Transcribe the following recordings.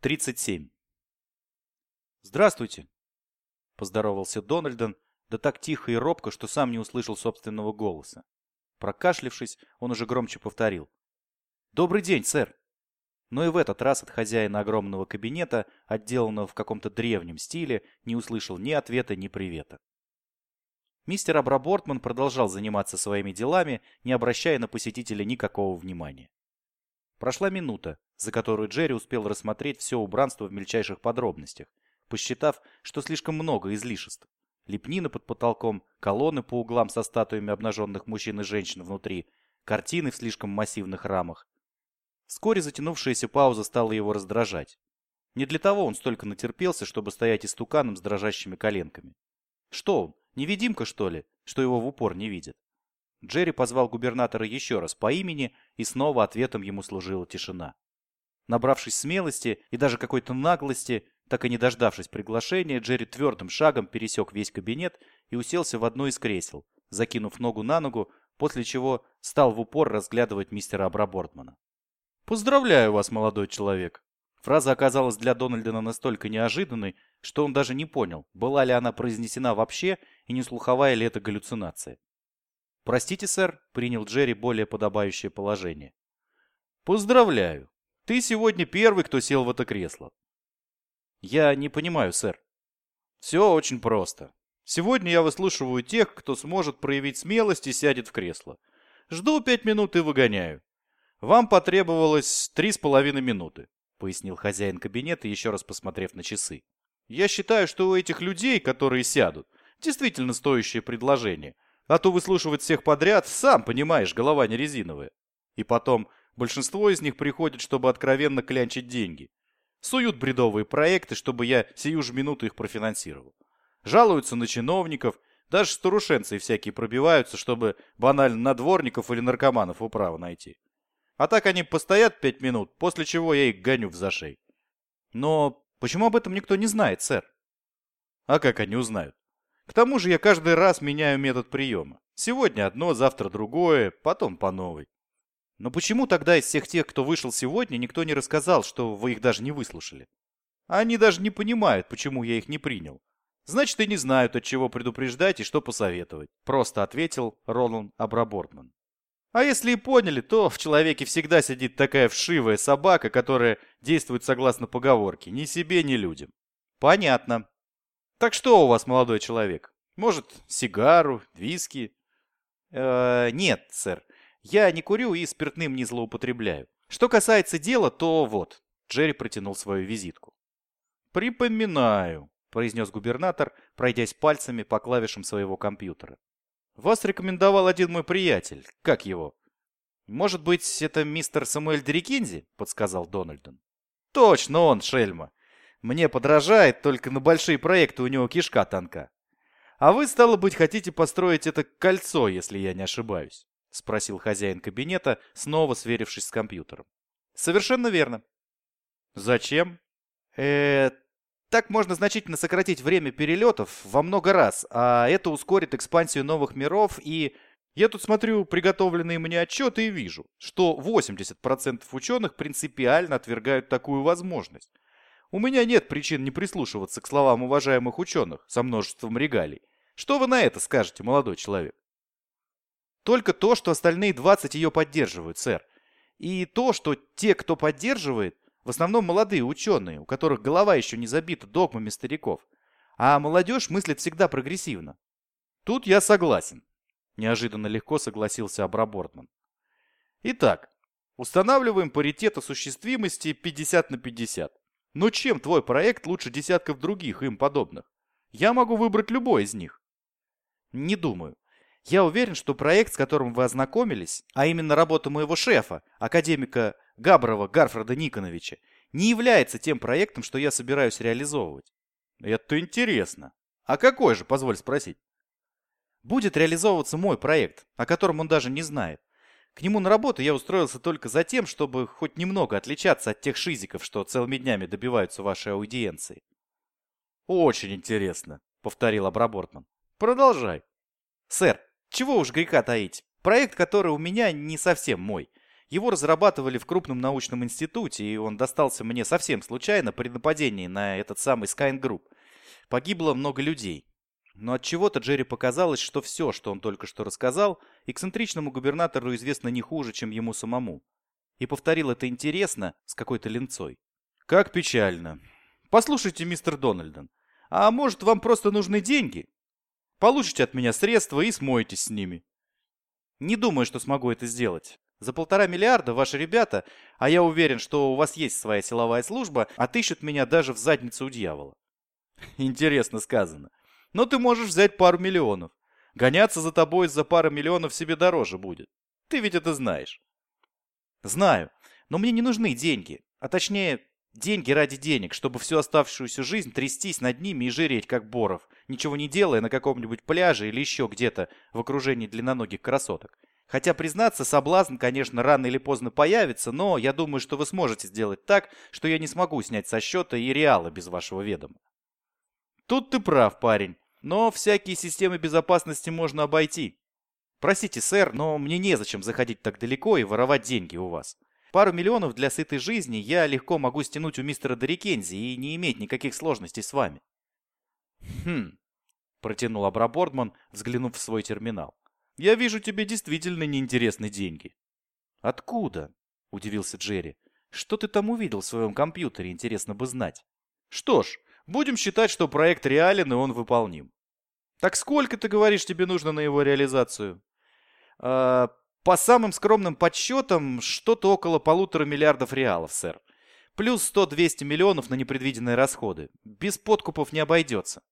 37. «Здравствуйте!» — поздоровался Дональден, да так тихо и робко, что сам не услышал собственного голоса. Прокашлившись, он уже громче повторил. «Добрый день, сэр!» Но и в этот раз от хозяина огромного кабинета, отделанного в каком-то древнем стиле, не услышал ни ответа, ни привета. Мистер Абрабортман продолжал заниматься своими делами, не обращая на посетителя никакого внимания. Прошла минута, за которую Джерри успел рассмотреть все убранство в мельчайших подробностях, посчитав, что слишком много излишеств. Лепнина под потолком, колонны по углам со статуями обнаженных мужчин и женщин внутри, картины в слишком массивных рамах. Вскоре затянувшаяся пауза стала его раздражать. Не для того он столько натерпелся, чтобы стоять истуканом с дрожащими коленками. Что он, невидимка, что ли, что его в упор не видит? Джерри позвал губернатора еще раз по имени, и снова ответом ему служила тишина. Набравшись смелости и даже какой-то наглости, так и не дождавшись приглашения, Джерри твердым шагом пересек весь кабинет и уселся в одно из кресел, закинув ногу на ногу, после чего стал в упор разглядывать мистера Абрабортмана. «Поздравляю вас, молодой человек!» Фраза оказалась для Дональдена настолько неожиданной, что он даже не понял, была ли она произнесена вообще и не слуховая ли это галлюцинация. «Простите, сэр», — принял Джерри более подобающее положение. «Поздравляю. Ты сегодня первый, кто сел в это кресло». «Я не понимаю, сэр». «Все очень просто. Сегодня я выслушиваю тех, кто сможет проявить смелость и сядет в кресло. Жду пять минут и выгоняю. Вам потребовалось три с половиной минуты», — пояснил хозяин кабинета, еще раз посмотрев на часы. «Я считаю, что у этих людей, которые сядут, действительно стоящее предложение — а то выслушивать всех подряд, сам понимаешь, голова не резиновая. И потом, большинство из них приходит, чтобы откровенно клянчить деньги. Суют бредовые проекты, чтобы я сию же минуту их профинансировал. Жалуются на чиновников, даже старушенцы всякие пробиваются, чтобы банально на дворников или наркоманов управу найти. А так они постоят пять минут, после чего я их гоню в зашей. Но почему об этом никто не знает, сэр? А как они узнают? К тому же я каждый раз меняю метод приема. Сегодня одно, завтра другое, потом по новой. Но почему тогда из всех тех, кто вышел сегодня, никто не рассказал, что вы их даже не выслушали? Они даже не понимают, почему я их не принял. Значит, и не знают, от чего предупреждать и что посоветовать. Просто ответил Ролан Абрабортман. А если и поняли, то в человеке всегда сидит такая вшивая собака, которая действует согласно поговорке «ни себе, ни людям». Понятно. Так что у вас, молодой человек? Может, сигару, виски? Э, нет, сэр. Я не курю и спиртным не злоупотребляю. Что касается дела, то вот. Джерри протянул свою визитку. Припоминаю, произнес губернатор, пройдясь пальцами по клавишам своего компьютера. Вас рекомендовал один мой приятель. Как его? Может быть, это мистер Самуэль Дерикинзи? Подсказал Дональдон. Точно он, Шельма. Мне подражает, только на большие проекты у него кишка тонка. А вы, стало быть, хотите построить это кольцо, если я не ошибаюсь? Спросил хозяин кабинета, снова сверившись с компьютером. Совершенно верно. Зачем? Э, так можно значительно сократить время перелетов во много раз, а это ускорит экспансию новых миров и... Я тут смотрю приготовленные мне отчеты и вижу, что 80% ученых принципиально отвергают такую возможность. У меня нет причин не прислушиваться к словам уважаемых ученых со множеством регалий. Что вы на это скажете, молодой человек? Только то, что остальные 20 ее поддерживают, сэр. И то, что те, кто поддерживает, в основном молодые ученые, у которых голова еще не забита догмами стариков. А молодежь мыслит всегда прогрессивно. Тут я согласен. Неожиданно легко согласился Абрабортман. Итак, устанавливаем паритет осуществимости 50 на 50. Но чем твой проект лучше десятков других им подобных? Я могу выбрать любой из них. Не думаю. Я уверен, что проект, с которым вы ознакомились, а именно работа моего шефа, академика Габрова Гарфреда Никоновича, не является тем проектом, что я собираюсь реализовывать. Это интересно. А какой же, позволь спросить? Будет реализовываться мой проект, о котором он даже не знает. К нему на работу я устроился только за тем, чтобы хоть немного отличаться от тех шизиков, что целыми днями добиваются вашей аудиенции. «Очень интересно», — повторил Абрабортман. «Продолжай». «Сэр, чего уж греха таить. Проект, который у меня, не совсем мой. Его разрабатывали в крупном научном институте, и он достался мне совсем случайно при нападении на этот самый Skyne Group. Погибло много людей. Но от чего то Джерри показалось, что все, что он только что рассказал, эксцентричному губернатору известно не хуже, чем ему самому. И повторил это интересно, с какой-то ленцой. «Как печально. Послушайте, мистер Дональден, а может, вам просто нужны деньги? Получите от меня средства и смоетесь с ними». «Не думаю, что смогу это сделать. За полтора миллиарда ваши ребята, а я уверен, что у вас есть своя силовая служба, отыщут меня даже в задницу у дьявола». Интересно сказано. Но ты можешь взять пару миллионов. Гоняться за тобой из-за пары миллионов себе дороже будет. Ты ведь это знаешь. Знаю, но мне не нужны деньги. А точнее, деньги ради денег, чтобы всю оставшуюся жизнь трястись над ними и жиреть, как Боров, ничего не делая на каком-нибудь пляже или еще где-то в окружении длинноногих красоток. Хотя, признаться, соблазн, конечно, рано или поздно появится, но я думаю, что вы сможете сделать так, что я не смогу снять со счета и реала без вашего ведома. Тут ты прав, парень. Но всякие системы безопасности можно обойти. Простите, сэр, но мне незачем заходить так далеко и воровать деньги у вас. Пару миллионов для сытой жизни я легко могу стянуть у мистера Дорикензи и не иметь никаких сложностей с вами. Хм, протянул Абрабордман, взглянув в свой терминал. Я вижу, тебе действительно неинтересны деньги. Откуда? Удивился Джерри. Что ты там увидел в своем компьютере, интересно бы знать. Что ж, Будем считать, что проект реален и он выполним. Так сколько, ты говоришь, тебе нужно на его реализацию? Э, по самым скромным подсчетам, что-то около полутора миллиардов реалов, сэр. Плюс 100-200 миллионов на непредвиденные расходы. Без подкупов не обойдется.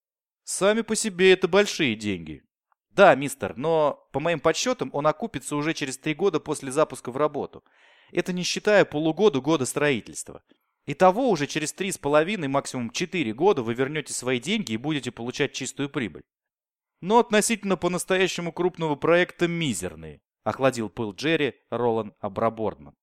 Сами по себе это большие деньги. Да, мистер, но по моим подсчетам он окупится уже через три года после запуска в работу. Это не считая полугода-года строительства. Итого уже через 3,5, максимум 4 года вы вернете свои деньги и будете получать чистую прибыль. Но относительно по-настоящему крупного проекта мизерные, охладил пыл Джерри Ролан Абрабордман.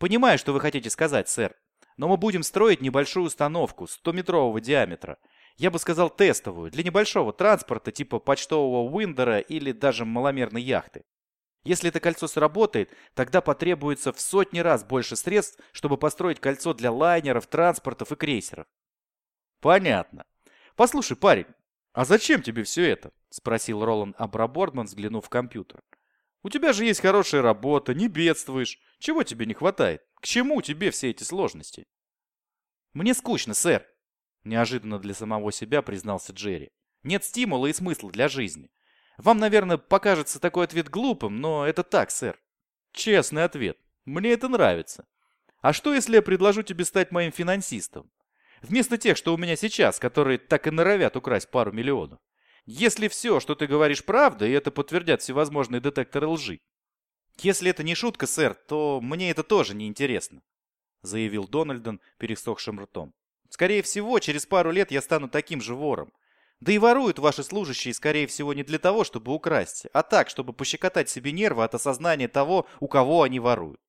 Понимаю, что вы хотите сказать, сэр, но мы будем строить небольшую установку 100-метрового диаметра. Я бы сказал тестовую, для небольшого транспорта типа почтового Уиндера или даже маломерной яхты. Если это кольцо сработает, тогда потребуется в сотни раз больше средств, чтобы построить кольцо для лайнеров, транспортов и крейсеров. Понятно. Послушай, парень, а зачем тебе все это? Спросил Роланд Абрабордман, взглянув в компьютер. У тебя же есть хорошая работа, не бедствуешь. Чего тебе не хватает? К чему тебе все эти сложности? Мне скучно, сэр. Неожиданно для самого себя признался Джерри. Нет стимула и смысла для жизни. Вам, наверное, покажется такой ответ глупым, но это так, сэр. Честный ответ. Мне это нравится. А что, если я предложу тебе стать моим финансистом? Вместо тех, что у меня сейчас, которые так и норовят украсть пару миллионов. Если все, что ты говоришь, правда, и это подтвердят всевозможные детекторы лжи. Если это не шутка, сэр, то мне это тоже не интересно, заявил Дональдон пересохшим ртом. Скорее всего, через пару лет я стану таким же вором. Да и воруют ваши служащие, скорее всего, не для того, чтобы украсть, а так, чтобы пощекотать себе нервы от осознания того, у кого они воруют.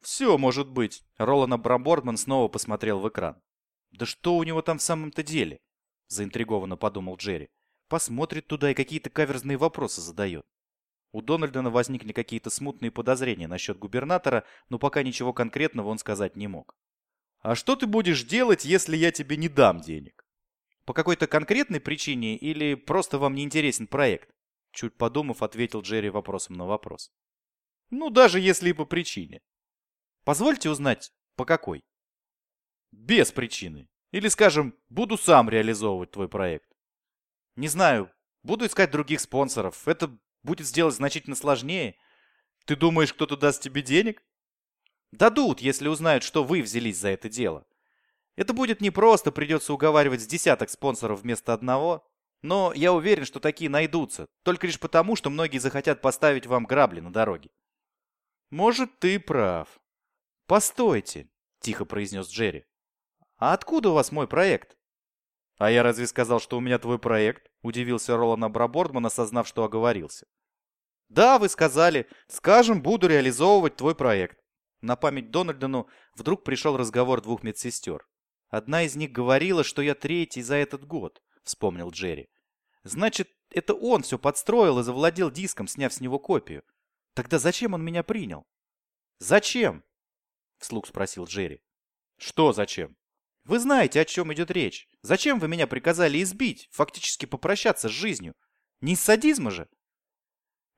«Все может быть», — Ролан Брамбордман снова посмотрел в экран. «Да что у него там в самом-то деле?» — заинтригованно подумал Джерри. «Посмотрит туда и какие-то каверзные вопросы задает». У Дональдона возникли какие-то смутные подозрения насчет губернатора, но пока ничего конкретного он сказать не мог. «А что ты будешь делать, если я тебе не дам денег?» По какой-то конкретной причине или просто вам не интересен проект? Чуть подумав, ответил Джерри вопросом на вопрос. Ну, даже если и по причине. Позвольте узнать, по какой? Без причины. Или, скажем, буду сам реализовывать твой проект. Не знаю, буду искать других спонсоров. Это будет сделать значительно сложнее. Ты думаешь, кто-то даст тебе денег? Дадут, если узнают, что вы взялись за это дело. Это будет непросто, придется уговаривать с десяток спонсоров вместо одного. Но я уверен, что такие найдутся, только лишь потому, что многие захотят поставить вам грабли на дороге. Может, ты прав. Постойте, тихо произнес Джерри. А откуда у вас мой проект? А я разве сказал, что у меня твой проект? Удивился Ролан Абрабордман, осознав, что оговорился. Да, вы сказали. Скажем, буду реализовывать твой проект. На память Дональдону вдруг пришел разговор двух медсестер. Одна из них говорила, что я третий за этот год, вспомнил Джерри. Значит, это он все подстроил и завладел диском, сняв с него копию. Тогда зачем он меня принял? «Зачем?» — вслух спросил Джерри. «Что зачем?» «Вы знаете, о чем идет речь. Зачем вы меня приказали избить, фактически попрощаться с жизнью? Не из садизма же?»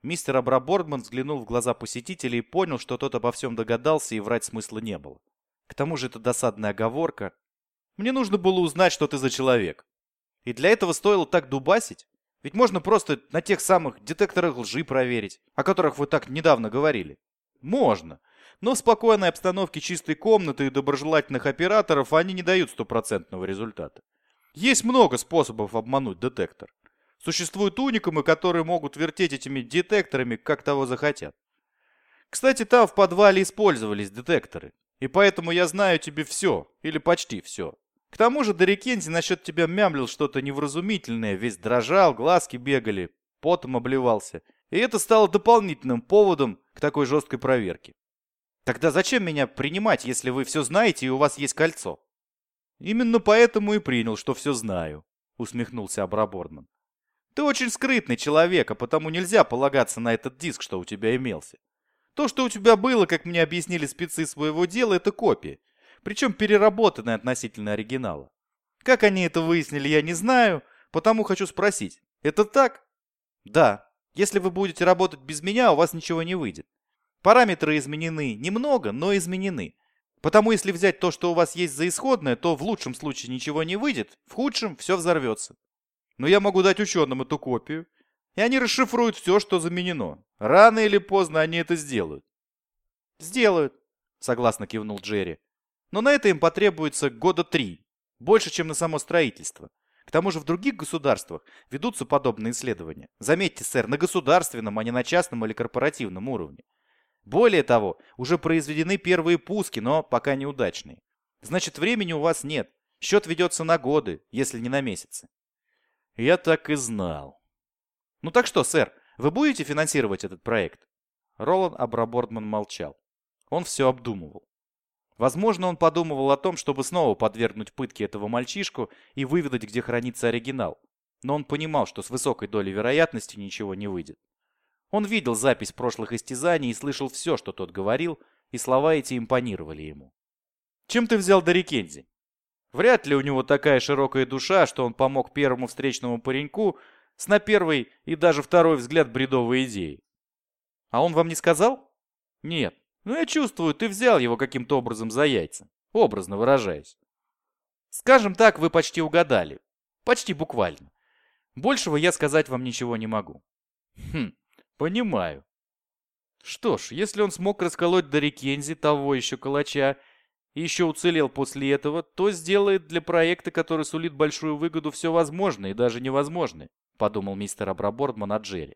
Мистер Абрабордман взглянул в глаза посетителя и понял, что тот обо всем догадался и врать смысла не было. К тому же это досадная оговорка. «Мне нужно было узнать, что ты за человек. И для этого стоило так дубасить? Ведь можно просто на тех самых детекторах лжи проверить, о которых вы так недавно говорили. Можно. Но в спокойной обстановке чистой комнаты и доброжелательных операторов они не дают стопроцентного результата. Есть много способов обмануть детектор. Существуют уникумы, которые могут вертеть этими детекторами, как того захотят. Кстати, там в подвале использовались детекторы. И поэтому я знаю тебе все, или почти все. К тому же Дорикензи насчет тебя мямлил что-то невразумительное, весь дрожал, глазки бегали, потом обливался. И это стало дополнительным поводом к такой жесткой проверке. Тогда зачем меня принимать, если вы все знаете и у вас есть кольцо? Именно поэтому и принял, что все знаю, усмехнулся Абрабордман. Ты очень скрытный человек, а потому нельзя полагаться на этот диск, что у тебя имелся. То, что у тебя было, как мне объяснили спецы своего дела, это копия. Причем переработанная относительно оригинала. Как они это выяснили, я не знаю, потому хочу спросить. Это так? Да. Если вы будете работать без меня, у вас ничего не выйдет. Параметры изменены немного, но изменены. Потому если взять то, что у вас есть за исходное, то в лучшем случае ничего не выйдет, в худшем все взорвется. Но я могу дать ученым эту копию, и они расшифруют все, что заменено. Рано или поздно они это сделают. Сделают, согласно кивнул Джерри. Но на это им потребуется года три. Больше, чем на само строительство. К тому же в других государствах ведутся подобные исследования. Заметьте, сэр, на государственном, а не на частном или корпоративном уровне. Более того, уже произведены первые пуски, но пока неудачные. Значит, времени у вас нет. Счет ведется на годы, если не на месяцы. Я так и знал. Ну так что, сэр, вы будете финансировать этот проект? Ролан Абрабордман молчал. Он все обдумывал. Возможно, он подумывал о том, чтобы снова подвергнуть пытке этого мальчишку и выведать, где хранится оригинал. Но он понимал, что с высокой долей вероятности ничего не выйдет. Он видел запись прошлых истязаний и слышал все, что тот говорил, и слова эти импонировали ему. «Чем ты взял Дарикензи?» Вряд ли у него такая широкая душа, что он помог первому встречному пареньку с на первый и даже второй взгляд бредовой идеи. А он вам не сказал? Нет. Ну я чувствую, ты взял его каким-то образом за яйца, образно выражаясь. Скажем так, вы почти угадали. Почти буквально. Большего я сказать вам ничего не могу. Хм, понимаю. Что ж, если он смог расколоть до Рикензи того еще калача и еще уцелел после этого, то сделает для проекта, который сулит большую выгоду, все возможное и даже невозможное, подумал мистер Абрабордман о Джерри.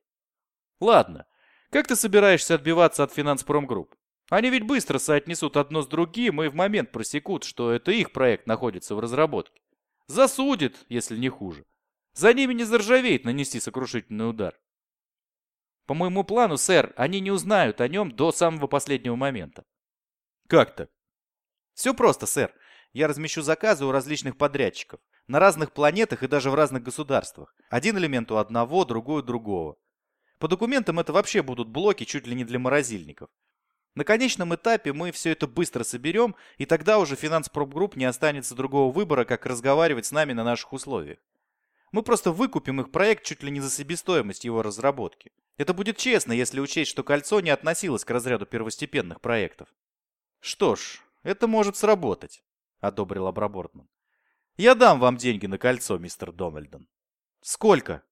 Ладно, как ты собираешься отбиваться от Финанспромгрупп? Они ведь быстро соотнесут одно с другим и в момент просекут, что это их проект находится в разработке. Засудит, если не хуже. За ними не заржавеет нанести сокрушительный удар. По моему плану, сэр, они не узнают о нем до самого последнего момента. Как так? Все просто, сэр. Я размещу заказы у различных подрядчиков. На разных планетах и даже в разных государствах. Один элемент у одного, другой у другого. По документам это вообще будут блоки чуть ли не для морозильников. На конечном этапе мы все это быстро соберем, и тогда уже финанс-пробгрупп не останется другого выбора, как разговаривать с нами на наших условиях. Мы просто выкупим их проект чуть ли не за себестоимость его разработки. Это будет честно, если учесть, что кольцо не относилось к разряду первостепенных проектов. Что ж, это может сработать, одобрил Абрабортман. Я дам вам деньги на кольцо, мистер Дональдон. Сколько?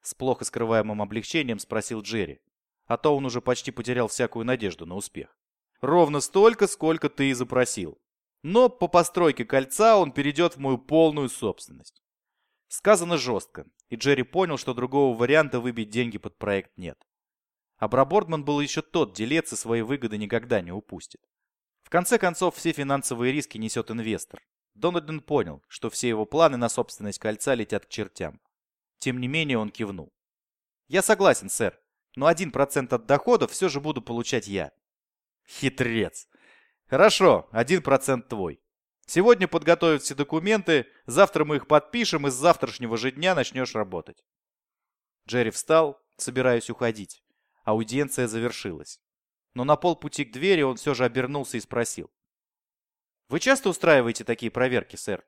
С плохо скрываемым облегчением спросил Джерри, а то он уже почти потерял всякую надежду на успех. Ровно столько, сколько ты и запросил. Но по постройке кольца он перейдет в мою полную собственность. Сказано жестко, и Джерри понял, что другого варианта выбить деньги под проект нет. Абрабордман был еще тот делец и свои выгоды никогда не упустит. В конце концов, все финансовые риски несет инвестор. Дональден понял, что все его планы на собственность кольца летят к чертям. Тем не менее он кивнул. «Я согласен, сэр, но один процент от дохода все же буду получать я». «Хитрец! Хорошо, один процент твой. Сегодня подготовят все документы, завтра мы их подпишем, и с завтрашнего же дня начнешь работать». Джерри встал, собираясь уходить. Аудиенция завершилась. но на полпути к двери он все же обернулся и спросил. «Вы часто устраиваете такие проверки, сэр?»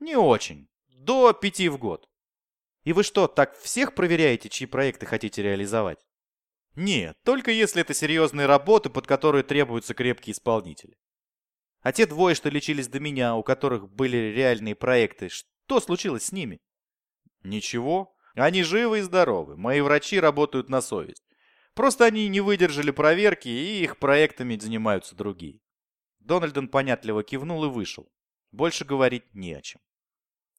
«Не очень. До пяти в год». «И вы что, так всех проверяете, чьи проекты хотите реализовать?» «Нет, только если это серьезные работы, под которые требуются крепкие исполнители». «А те двое, что лечились до меня, у которых были реальные проекты, что случилось с ними?» «Ничего. Они живы и здоровы. Мои врачи работают на совесть. Просто они не выдержали проверки, и их проектами занимаются другие. Дональден понятливо кивнул и вышел. Больше говорить не о чем.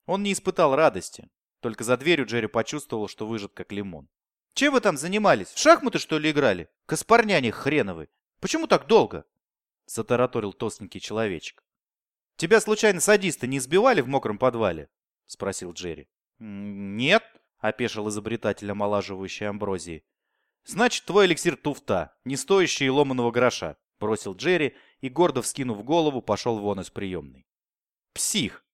Он не испытал радости. Только за дверью Джерри почувствовал, что выжат как лимон. «Чем вы там занимались? В шахматы, что ли, играли? Каспарняне хреновы! Почему так долго?» Затараторил толстенький человечек. «Тебя, случайно, садисты не избивали в мокром подвале?» Спросил Джерри. «Нет», — опешил изобретатель омолаживающей амброзии. «Значит, твой эликсир туфта, не стоящий ломаного гроша», — бросил Джерри и, гордо вскинув голову, пошел вон из приемной. «Псих!»